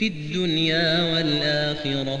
في الدنيا والآخرة.